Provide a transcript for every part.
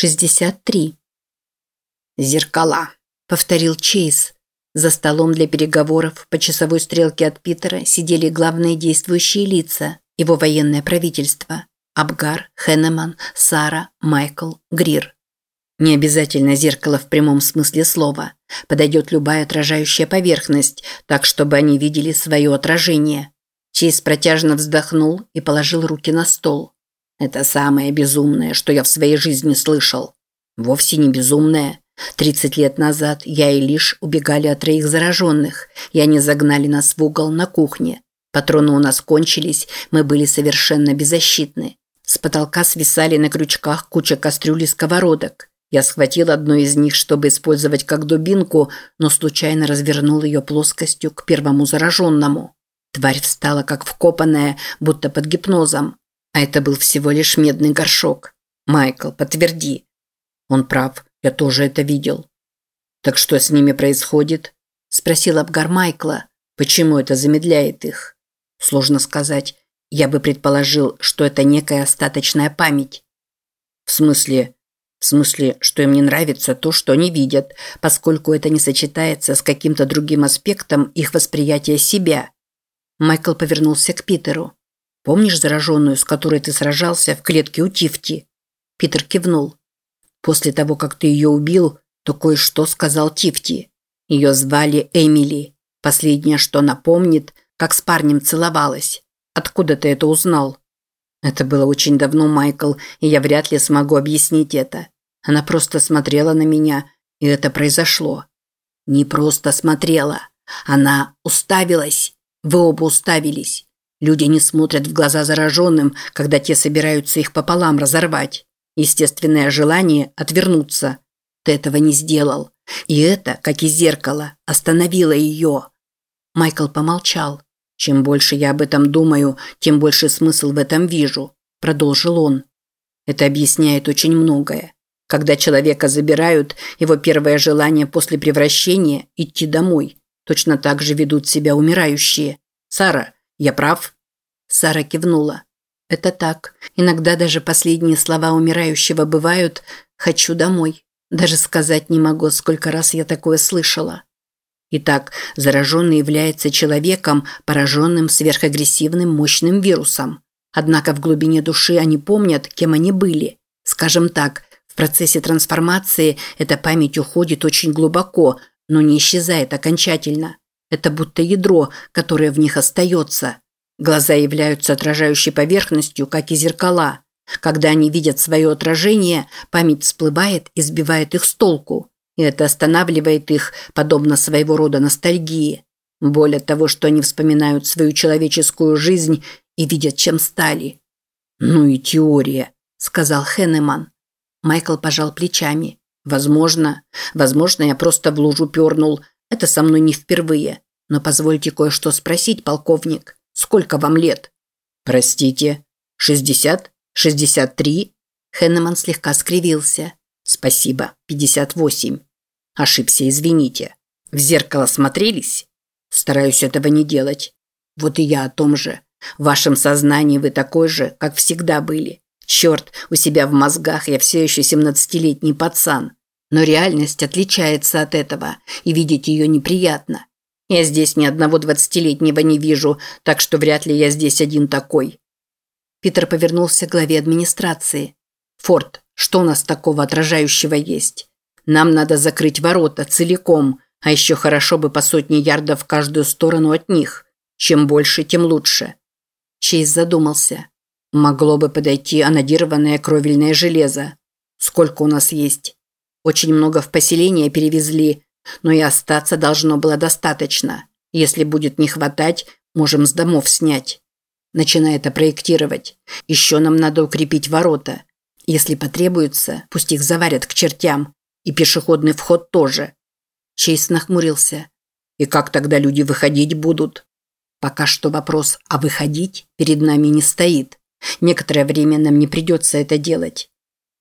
63. «Зеркала», – повторил Чейз. За столом для переговоров по часовой стрелке от Питера сидели главные действующие лица, его военное правительство – Абгар, Хеннеман, Сара, Майкл, Грир. Не обязательно зеркало в прямом смысле слова. Подойдет любая отражающая поверхность, так, чтобы они видели свое отражение. Чейз протяжно вздохнул и положил руки на стол. Это самое безумное, что я в своей жизни слышал. Вовсе не безумное. Тридцать лет назад я и Лиш убегали от троих зараженных, и они загнали нас в угол на кухне. Патроны у нас кончились, мы были совершенно беззащитны. С потолка свисали на крючках куча кастрюль и сковородок. Я схватил одну из них, чтобы использовать как дубинку, но случайно развернул ее плоскостью к первому зараженному. Тварь встала как вкопанная, будто под гипнозом. А это был всего лишь медный горшок. Майкл, подтверди. Он прав, я тоже это видел. Так что с ними происходит? Спросил Абгар Майкла. Почему это замедляет их? Сложно сказать. Я бы предположил, что это некая остаточная память. В смысле, в смысле, что им не нравится то, что они видят, поскольку это не сочетается с каким-то другим аспектом их восприятия себя. Майкл повернулся к Питеру. Помнишь зараженную, с которой ты сражался в клетке у Тифти?» Питер кивнул. «После того, как ты ее убил, то кое-что сказал Тифти. Ее звали Эмили. Последнее, что она помнит, как с парнем целовалась. Откуда ты это узнал?» «Это было очень давно, Майкл, и я вряд ли смогу объяснить это. Она просто смотрела на меня, и это произошло». «Не просто смотрела. Она уставилась. Вы оба уставились. Люди не смотрят в глаза зараженным, когда те собираются их пополам разорвать. Естественное желание – отвернуться. Ты этого не сделал. И это, как и зеркало, остановило ее. Майкл помолчал. «Чем больше я об этом думаю, тем больше смысл в этом вижу», – продолжил он. Это объясняет очень многое. Когда человека забирают, его первое желание после превращения – идти домой. Точно так же ведут себя умирающие. Сара, я прав?» Сара кивнула. «Это так. Иногда даже последние слова умирающего бывают «хочу домой». Даже сказать не могу, сколько раз я такое слышала. Итак, зараженный является человеком, пораженным сверхагрессивным мощным вирусом. Однако в глубине души они помнят, кем они были. Скажем так, в процессе трансформации эта память уходит очень глубоко, но не исчезает окончательно. Это будто ядро, которое в них остается. Глаза являются отражающей поверхностью, как и зеркала. Когда они видят свое отражение, память всплывает и сбивает их с толку. И это останавливает их, подобно своего рода ностальгии. Боль от того, что они вспоминают свою человеческую жизнь и видят, чем стали. «Ну и теория», – сказал Хеннеман. Майкл пожал плечами. «Возможно. Возможно, я просто в лужу пернул, это со мной не впервые. Но позвольте кое-что спросить, полковник. Сколько вам лет? Простите. Шестьдесят? Шестьдесят три? Хеннеман слегка скривился. Спасибо. Пятьдесят восемь. Ошибся, извините. В зеркало смотрелись? Стараюсь этого не делать. Вот и я о том же. В вашем сознании вы такой же, как всегда были. Черт, у себя в мозгах я все еще семнадцатилетний пацан. Но реальность отличается от этого, и видеть ее неприятно. Я здесь ни одного двадцатилетнего не вижу, так что вряд ли я здесь один такой. Питер повернулся к главе администрации. «Форд, что у нас такого отражающего есть? Нам надо закрыть ворота целиком, а еще хорошо бы по сотне ярдов в каждую сторону от них. Чем больше, тем лучше». Чейз задумался. Могло бы подойти анодированное кровельное железо. Сколько у нас есть? Очень много в поселение перевезли, но и остаться должно было достаточно. Если будет не хватать, можем с домов снять. Начинай это проектировать. Еще нам надо укрепить ворота. Если потребуется, пусть их заварят к чертям. И пешеходный вход тоже. Чейз нахмурился. И как тогда люди выходить будут? Пока что вопрос «а выходить» перед нами не стоит. Некоторое время нам не придется это делать.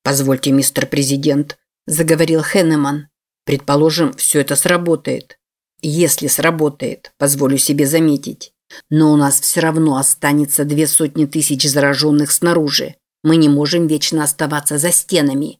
Позвольте, мистер президент, заговорил Хеннеман. Предположим, все это сработает. Если сработает, позволю себе заметить. Но у нас все равно останется две сотни тысяч зараженных снаружи. Мы не можем вечно оставаться за стенами.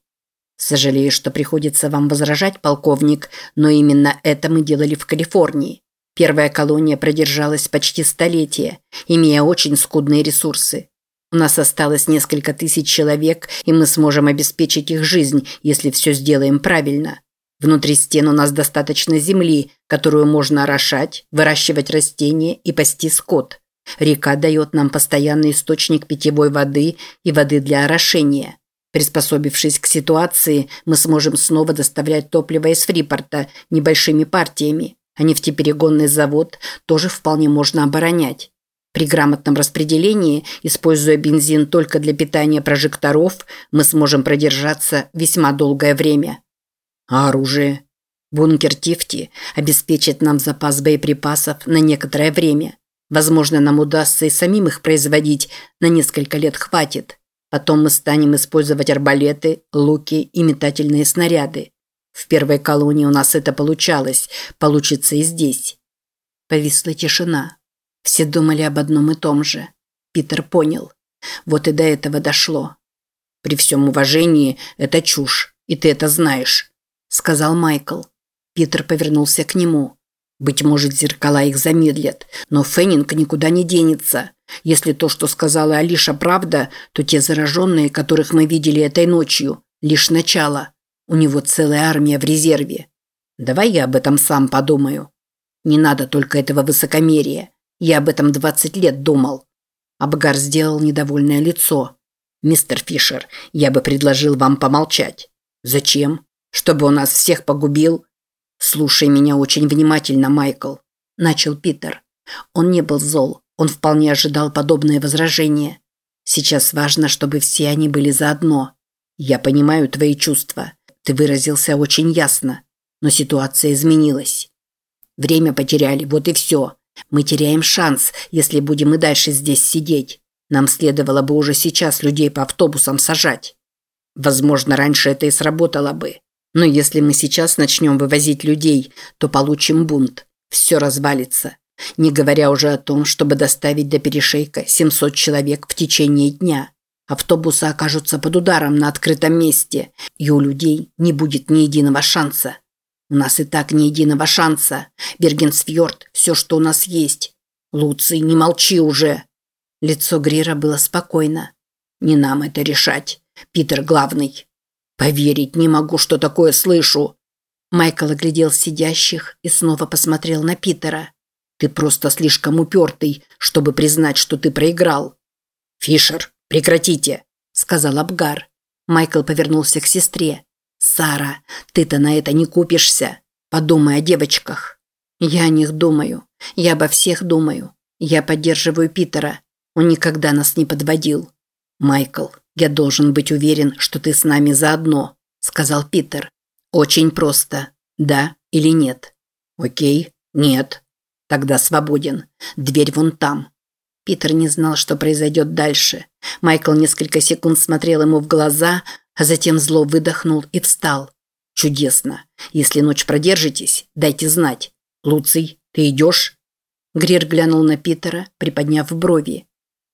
Сожалею, что приходится вам возражать, полковник, но именно это мы делали в Калифорнии. Первая колония продержалась почти столетие, имея очень скудные ресурсы. У нас осталось несколько тысяч человек, и мы сможем обеспечить их жизнь, если все сделаем правильно. Внутри стен у нас достаточно земли, которую можно орошать, выращивать растения и пасти скот. Река дает нам постоянный источник питьевой воды и воды для орошения. Приспособившись к ситуации, мы сможем снова доставлять топливо из Фрипорта небольшими партиями, а нефтеперегонный завод тоже вполне можно оборонять. При грамотном распределении, используя бензин только для питания прожекторов, мы сможем продержаться весьма долгое время. А оружие? Бункер Тифти обеспечит нам запас боеприпасов на некоторое время. Возможно, нам удастся и самим их производить, на несколько лет хватит. Потом мы станем использовать арбалеты, луки и метательные снаряды. В первой колонии у нас это получалось, получится и здесь. Повисла тишина. Все думали об одном и том же. Питер понял. Вот и до этого дошло. При всем уважении, это чушь, и ты это знаешь, сказал Майкл. Питер повернулся к нему. Быть может, зеркала их замедлят, но Феннинг никуда не денется. Если то, что сказала Алиша, правда, то те зараженные, которых мы видели этой ночью, лишь начало. У него целая армия в резерве. Давай я об этом сам подумаю. Не надо только этого высокомерия. Я об этом 20 лет думал. Абгар сделал недовольное лицо. Мистер Фишер, я бы предложил вам помолчать. Зачем? Чтобы он нас всех погубил? «Слушай меня очень внимательно, Майкл», – начал Питер. Он не был зол, он вполне ожидал подобное возражение. «Сейчас важно, чтобы все они были заодно. Я понимаю твои чувства. Ты выразился очень ясно. Но ситуация изменилась. Время потеряли, вот и все. Мы теряем шанс, если будем и дальше здесь сидеть. Нам следовало бы уже сейчас людей по автобусам сажать. Возможно, раньше это и сработало бы. Но если мы сейчас начнем вывозить людей, то получим бунт. Все развалится. Не говоря уже о том, чтобы доставить до перешейка 700 человек в течение дня. Автобусы окажутся под ударом на открытом месте, и у людей не будет ни единого шанса. У нас и так ни единого шанса. Бергенсфьорд – все, что у нас есть. Луций, не молчи уже. Лицо Грира было спокойно. Не нам это решать. Питер главный. Поверить не могу, что такое слышу. Майкл оглядел сидящих и снова посмотрел на Питера. Ты просто слишком упертый, чтобы признать, что ты проиграл. Фишер, прекратите, сказал Абгар. Майкл повернулся к сестре. Сара, ты-то на это не купишься. Подумай о девочках. Я о них думаю. Я обо всех думаю. Я поддерживаю Питера. Он никогда нас не подводил. Майкл, «Я должен быть уверен, что ты с нами заодно», – сказал Питер. «Очень просто. Да или нет?» «Окей. Нет. Тогда свободен. Дверь вон там». Питер не знал, что произойдет дальше. Майкл несколько секунд смотрел ему в глаза, а затем зло выдохнул и встал. «Чудесно. Если ночь продержитесь, дайте знать. Луций, ты идешь?» Грир глянул на Питера, приподняв брови.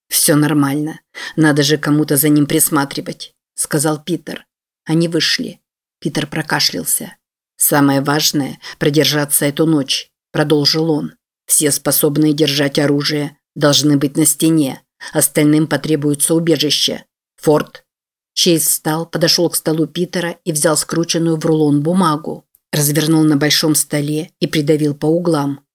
«Все нормально. Надо же кому-то за ним присматривать», – сказал Питер. Они вышли. Питер прокашлялся. «Самое важное – продержаться эту ночь», – продолжил он. «Все способные держать оружие должны быть на стене. Остальным потребуется убежище. Форд». Чейз встал, подошел к столу Питера и взял скрученную в рулон бумагу. Развернул на большом столе и придавил по углам.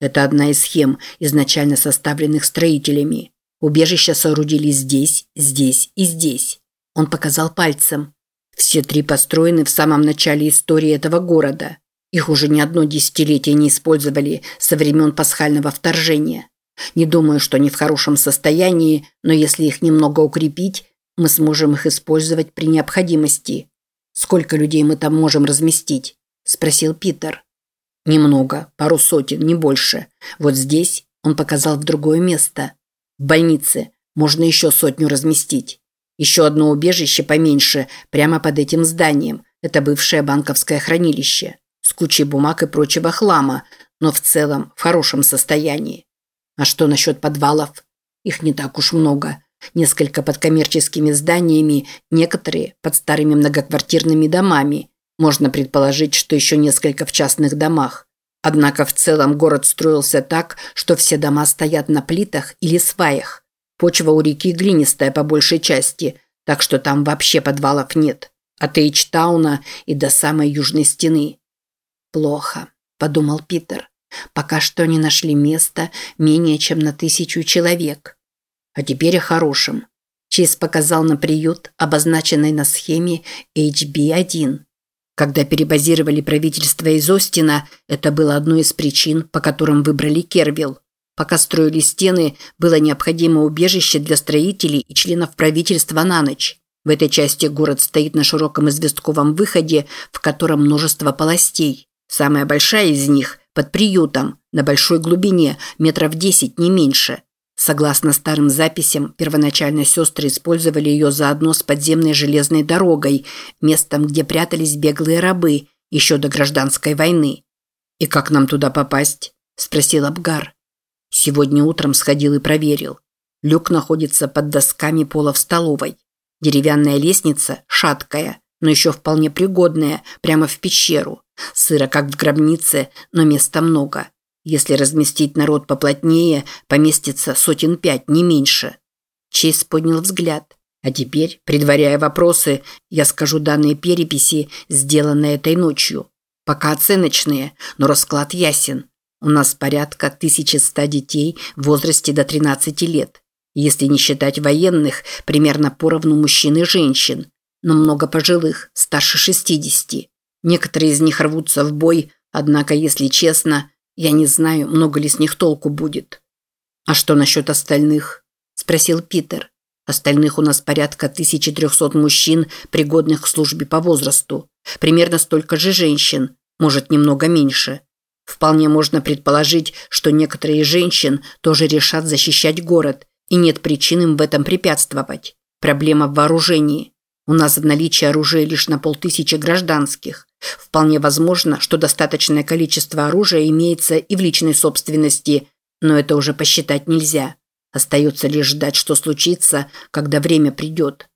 Это одна из схем, изначально составленных строителями. Убежища соорудили здесь, здесь и здесь. Он показал пальцем. Все три построены в самом начале истории этого города. Их уже не одно десятилетие не использовали со времен пасхального вторжения. Не думаю, что они в хорошем состоянии, но если их немного укрепить, мы сможем их использовать при необходимости. Сколько людей мы там можем разместить? спросил Питер. Немного, пару сотен, не больше. Вот здесь он показал в другое место. В больнице можно еще сотню разместить. Еще одно убежище поменьше, прямо под этим зданием. Это бывшее банковское хранилище. С кучей бумаг и прочего хлама, но в целом в хорошем состоянии. А что насчет подвалов? Их не так уж много. Несколько под коммерческими зданиями, некоторые под старыми многоквартирными домами. Можно предположить, что еще несколько в частных домах. Однако в целом город строился так, что все дома стоят на плитах или сваях. Почва у реки глинистая по большей части, так что там вообще подвалов нет. От Эйчтауна и до самой южной стены. «Плохо», – подумал Питер. «Пока что не нашли места менее чем на тысячу человек». А теперь о хорошем. Чейз показал на приют, обозначенный на схеме HB1. Когда перебазировали правительство из Остина, это было одной из причин, по которым выбрали Кервилл. Пока строили стены, было необходимо убежище для строителей и членов правительства на ночь. В этой части город стоит на широком известковом выходе, в котором множество полостей. Самая большая из них – под приютом, на большой глубине, метров 10, не меньше – Согласно старым записям, первоначально сестры использовали ее заодно с подземной железной дорогой, местом, где прятались беглые рабы еще до гражданской войны. «И как нам туда попасть?» – спросил Абгар. Сегодня утром сходил и проверил. Люк находится под досками пола в столовой. Деревянная лестница шаткая, но еще вполне пригодная, прямо в пещеру. Сыро, как в гробнице, но места много. Если разместить народ поплотнее, поместится сотен пять, не меньше. Чейз поднял взгляд. А теперь, предваряя вопросы, я скажу данные переписи, сделанные этой ночью. Пока оценочные, но расклад ясен. У нас порядка 1100 детей в возрасте до 13 лет. Если не считать военных, примерно поровну мужчин и женщин. Но много пожилых, старше 60. Некоторые из них рвутся в бой, однако, если честно, я не знаю, много ли с них толку будет. А что насчет остальных? Спросил Питер. Остальных у нас порядка 1300 мужчин, пригодных к службе по возрасту. Примерно столько же женщин, может, немного меньше. Вполне можно предположить, что некоторые женщин тоже решат защищать город, и нет причин им в этом препятствовать. Проблема в вооружении. У нас в наличии оружия лишь на полтысячи гражданских. Вполне возможно, что достаточное количество оружия имеется и в личной собственности, но это уже посчитать нельзя. Остается лишь ждать, что случится, когда время придет.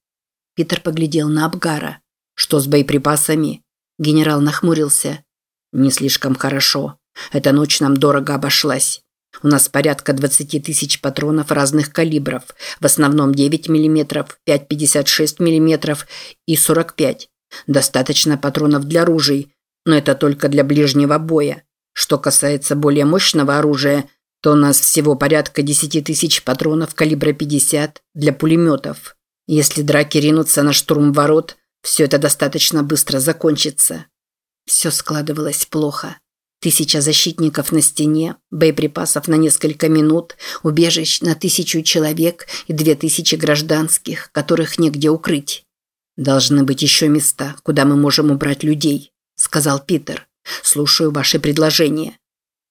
Питер поглядел на Абгара. Что с боеприпасами? Генерал нахмурился. Не слишком хорошо. Эта ночь нам дорого обошлась. У нас порядка 20 тысяч патронов разных калибров, в основном 9 мм, 5,56 мм и 45 Достаточно патронов для ружей, но это только для ближнего боя. Что касается более мощного оружия, то у нас всего порядка 10 тысяч патронов калибра 50 для пулеметов. Если драки ринутся на штурм ворот, все это достаточно быстро закончится. Все складывалось плохо. Тысяча защитников на стене, боеприпасов на несколько минут, убежищ на тысячу человек и две тысячи гражданских, которых негде укрыть. «Должны быть еще места, куда мы можем убрать людей», – сказал Питер. «Слушаю ваши предложения».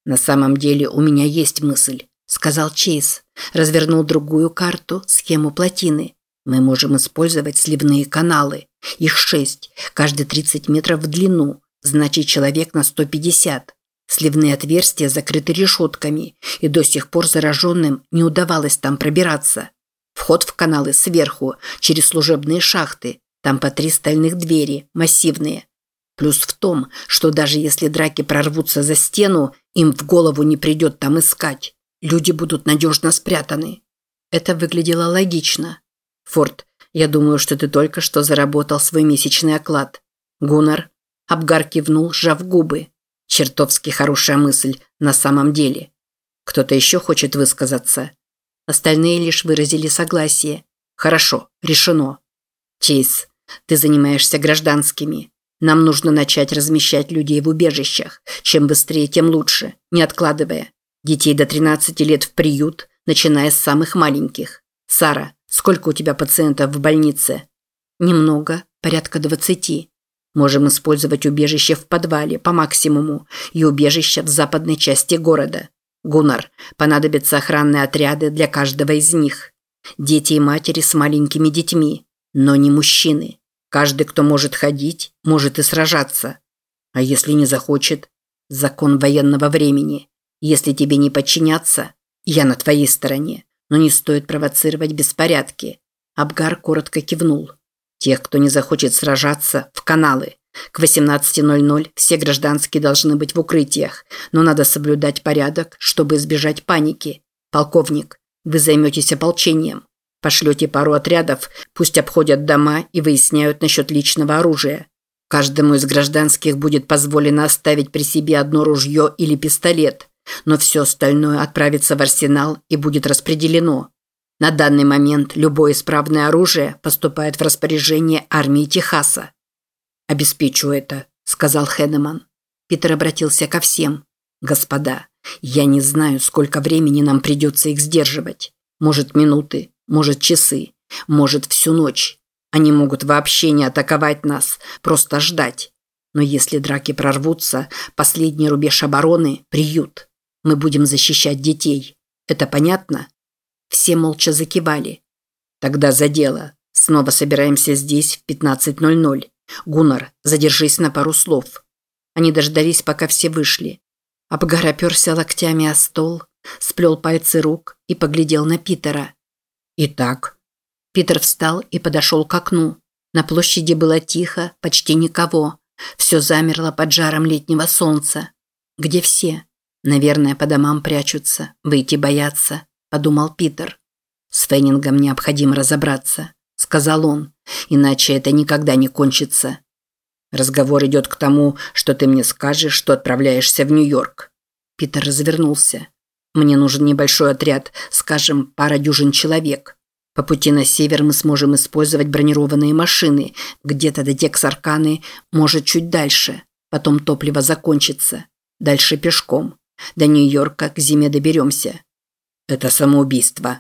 «На самом деле у меня есть мысль», – сказал Чейз. Развернул другую карту, схему плотины. «Мы можем использовать сливные каналы. Их шесть, каждый 30 метров в длину, значит человек на 150. Сливные отверстия закрыты решетками, и до сих пор зараженным не удавалось там пробираться. Вход в каналы сверху, через служебные шахты, там по три стальных двери, массивные. Плюс в том, что даже если драки прорвутся за стену, им в голову не придет там искать. Люди будут надежно спрятаны. Это выглядело логично. Форд, я думаю, что ты только что заработал свой месячный оклад. Гуннар. Абгар кивнул, сжав губы. Чертовски хорошая мысль, на самом деле. Кто-то еще хочет высказаться? Остальные лишь выразили согласие. Хорошо, решено. Чейз, ты занимаешься гражданскими. Нам нужно начать размещать людей в убежищах. Чем быстрее, тем лучше, не откладывая. Детей до 13 лет в приют, начиная с самых маленьких. Сара, сколько у тебя пациентов в больнице? Немного, порядка 20. Можем использовать убежище в подвале по максимуму и убежище в западной части города. Гуннар, понадобятся охранные отряды для каждого из них. Дети и матери с маленькими детьми но не мужчины. Каждый, кто может ходить, может и сражаться. А если не захочет? Закон военного времени. Если тебе не подчиняться, я на твоей стороне. но не стоит провоцировать беспорядки. Абгар коротко кивнул. Тех, кто не захочет сражаться, в каналы. К 18.00 все гражданские должны быть в укрытиях, но надо соблюдать порядок, чтобы избежать паники. Полковник, вы займетесь ополчением. Пошлете пару отрядов, пусть обходят дома и выясняют насчет личного оружия. Каждому из гражданских будет позволено оставить при себе одно ружье или пистолет, но все остальное отправится в арсенал и будет распределено. На данный момент любое исправное оружие поступает в распоряжение армии Техаса. «Обеспечу это», – сказал Хеннеман. Питер обратился ко всем. «Господа, я не знаю, сколько времени нам придется их сдерживать. Может, минуты, может, часы, может, всю ночь. Они могут вообще не атаковать нас, просто ждать. Но если драки прорвутся, последний рубеж обороны – приют. Мы будем защищать детей. Это понятно?» Все молча закивали. «Тогда за дело. Снова собираемся здесь в 15.00. Гуннар, задержись на пару слов». Они дождались, пока все вышли. Абгар оперся локтями о стол, сплел пальцы рук и поглядел на Питера. «Итак?» Питер встал и подошел к окну. На площади было тихо, почти никого. Все замерло под жаром летнего солнца. Где все? Наверное, по домам прячутся, выйти боятся, подумал Питер. С Феннингом необходимо разобраться, сказал он, иначе это никогда не кончится. Разговор идет к тому, что ты мне скажешь, что отправляешься в Нью-Йорк. Питер развернулся. Мне нужен небольшой отряд, скажем, пара дюжин человек. По пути на север мы сможем использовать бронированные машины, где-то до Тексарканы, может, чуть дальше. Потом топливо закончится. Дальше пешком. До Нью-Йорка к зиме доберемся. Это самоубийство.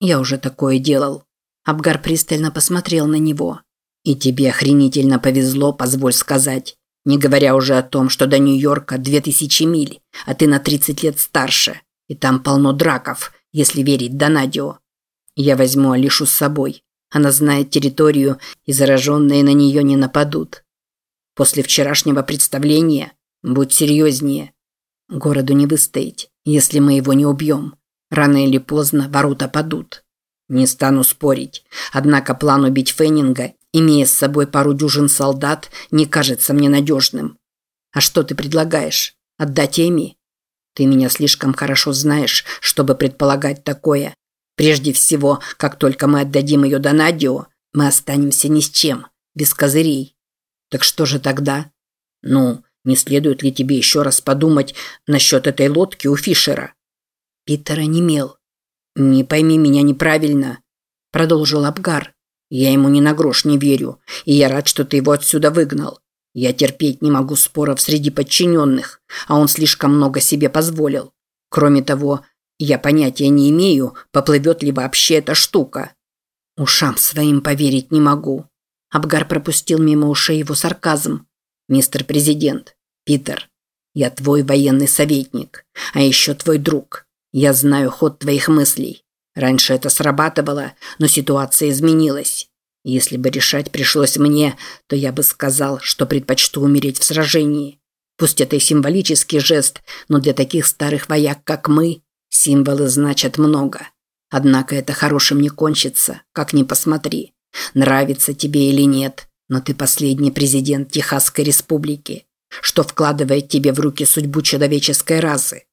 Я уже такое делал. Абгар пристально посмотрел на него. И тебе охренительно повезло, позволь сказать. Не говоря уже о том, что до Нью-Йорка две тысячи миль, а ты на 30 лет старше. И там полно драков, если верить Донадио. Я возьму Алишу с собой. Она знает территорию, и зараженные на нее не нападут. После вчерашнего представления будь серьезнее. Городу не выстоять, если мы его не убьем. Рано или поздно ворота падут. Не стану спорить. Однако план убить Феннинга, имея с собой пару дюжин солдат, не кажется мне надежным. А что ты предлагаешь? Отдать Эми? Ты меня слишком хорошо знаешь, чтобы предполагать такое. Прежде всего, как только мы отдадим ее Донадио, мы останемся ни с чем, без козырей. Так что же тогда? Ну, не следует ли тебе еще раз подумать насчет этой лодки у Фишера? Питер онемел. «Не пойми меня неправильно», – продолжил Абгар. «Я ему ни на грош не верю, и я рад, что ты его отсюда выгнал. Я терпеть не могу споров среди подчиненных, а он слишком много себе позволил. Кроме того, я понятия не имею, поплывет ли вообще эта штука. Ушам своим поверить не могу. Абгар пропустил мимо ушей его сарказм. Мистер президент, Питер, я твой военный советник, а еще твой друг. Я знаю ход твоих мыслей. Раньше это срабатывало, но ситуация изменилась. Если бы решать пришлось мне, то я бы сказал, что предпочту умереть в сражении. Пусть это и символический жест, но для таких старых вояк, как мы, Символы значат много. Однако это хорошим не кончится, как ни посмотри. Нравится тебе или нет, но ты последний президент Техасской республики, что вкладывает тебе в руки судьбу человеческой расы.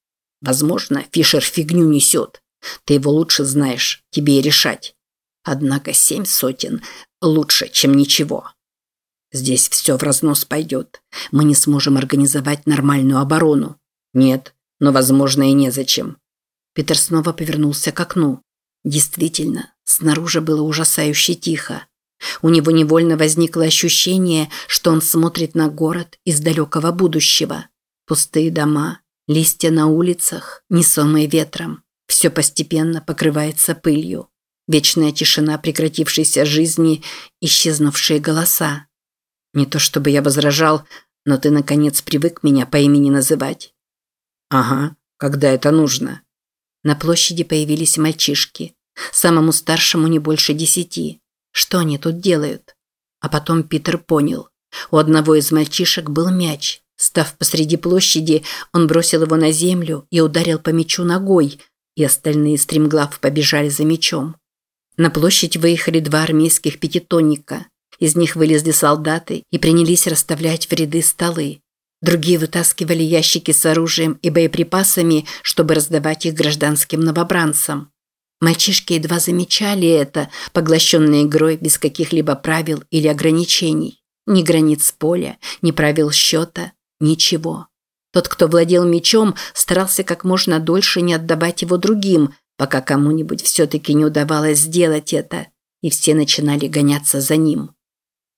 Возможно, Фишер фигню несет. Ты его лучше знаешь, тебе и решать. Однако семь сотен лучше, чем ничего. Здесь все в разнос пойдет. Мы не сможем организовать нормальную оборону. Нет, но, возможно, и незачем. Питер снова повернулся к окну. Действительно, снаружи было ужасающе тихо. У него невольно возникло ощущение, что он смотрит на город из далекого будущего. Пустые дома, листья на улицах, несомые ветром. Все постепенно покрывается пылью. Вечная тишина прекратившейся жизни, исчезнувшие голоса. Не то чтобы я возражал, но ты, наконец, привык меня по имени называть. Ага, когда это нужно. На площади появились мальчишки. Самому старшему не больше десяти. Что они тут делают? А потом Питер понял. У одного из мальчишек был мяч. Став посреди площади, он бросил его на землю и ударил по мячу ногой, и остальные стремглав побежали за мечом. На площадь выехали два армейских пятитонника. Из них вылезли солдаты и принялись расставлять в ряды столы. Другие вытаскивали ящики с оружием и боеприпасами, чтобы раздавать их гражданским новобранцам. Мальчишки едва замечали это, поглощенные игрой без каких-либо правил или ограничений. Ни границ поля, ни правил счета, ничего. Тот, кто владел мечом, старался как можно дольше не отдавать его другим, пока кому-нибудь все-таки не удавалось сделать это, и все начинали гоняться за ним.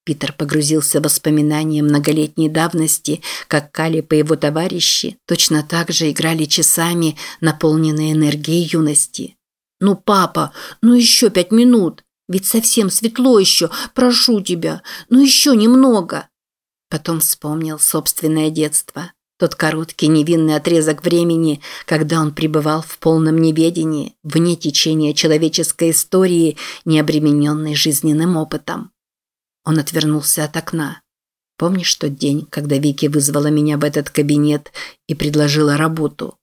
Питер погрузился в воспоминания многолетней давности, как Калип и его товарищи точно так же играли часами, наполненные энергией юности. «Ну, папа, ну еще пять минут, ведь совсем светло еще, прошу тебя, ну еще немного». Потом вспомнил собственное детство, тот короткий невинный отрезок времени, когда он пребывал в полном неведении, вне течения человеческой истории, не обремененной жизненным опытом. Он отвернулся от окна. Помнишь тот день, когда Вики вызвала меня в этот кабинет и предложила работу?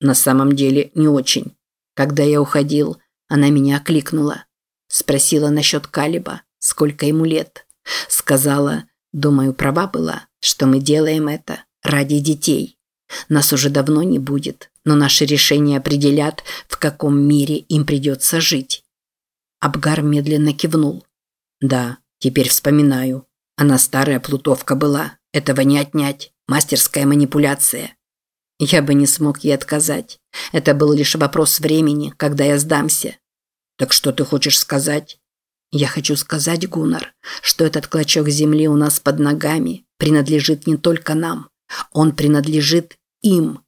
На самом деле не очень. Когда я уходил, она меня окликнула. Спросила насчет Калиба, сколько ему лет. Сказала, думаю, права была, что мы делаем это ради детей. Нас уже давно не будет, но наши решения определят, в каком мире им придется жить. Абгар медленно кивнул. Да, Теперь вспоминаю. Она старая плутовка была. Этого не отнять. Мастерская манипуляция. Я бы не смог ей отказать. Это был лишь вопрос времени, когда я сдамся. Так что ты хочешь сказать? Я хочу сказать, Гуннар, что этот клочок земли у нас под ногами принадлежит не только нам. Он принадлежит им.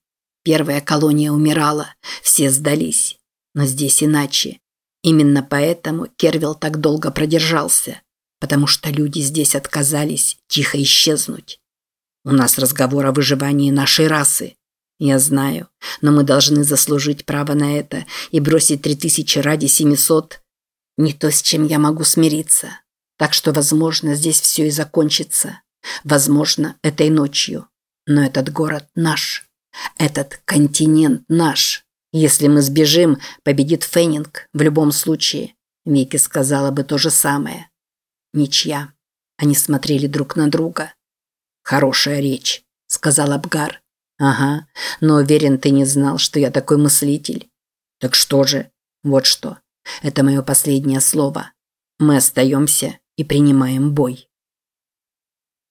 Первая колония умирала, все сдались. Но здесь иначе. Именно поэтому Кервилл так долго продержался потому что люди здесь отказались тихо исчезнуть. У нас разговор о выживании нашей расы. Я знаю, но мы должны заслужить право на это и бросить три тысячи ради семисот. Не то, с чем я могу смириться. Так что, возможно, здесь все и закончится. Возможно, этой ночью. Но этот город наш. Этот континент наш. Если мы сбежим, победит Феннинг в любом случае. Вики сказала бы то же самое. Ничья. Они смотрели друг на друга. «Хорошая речь», – сказал Абгар. «Ага, но уверен, ты не знал, что я такой мыслитель». «Так что же? Вот что. Это мое последнее слово. Мы остаемся и принимаем бой».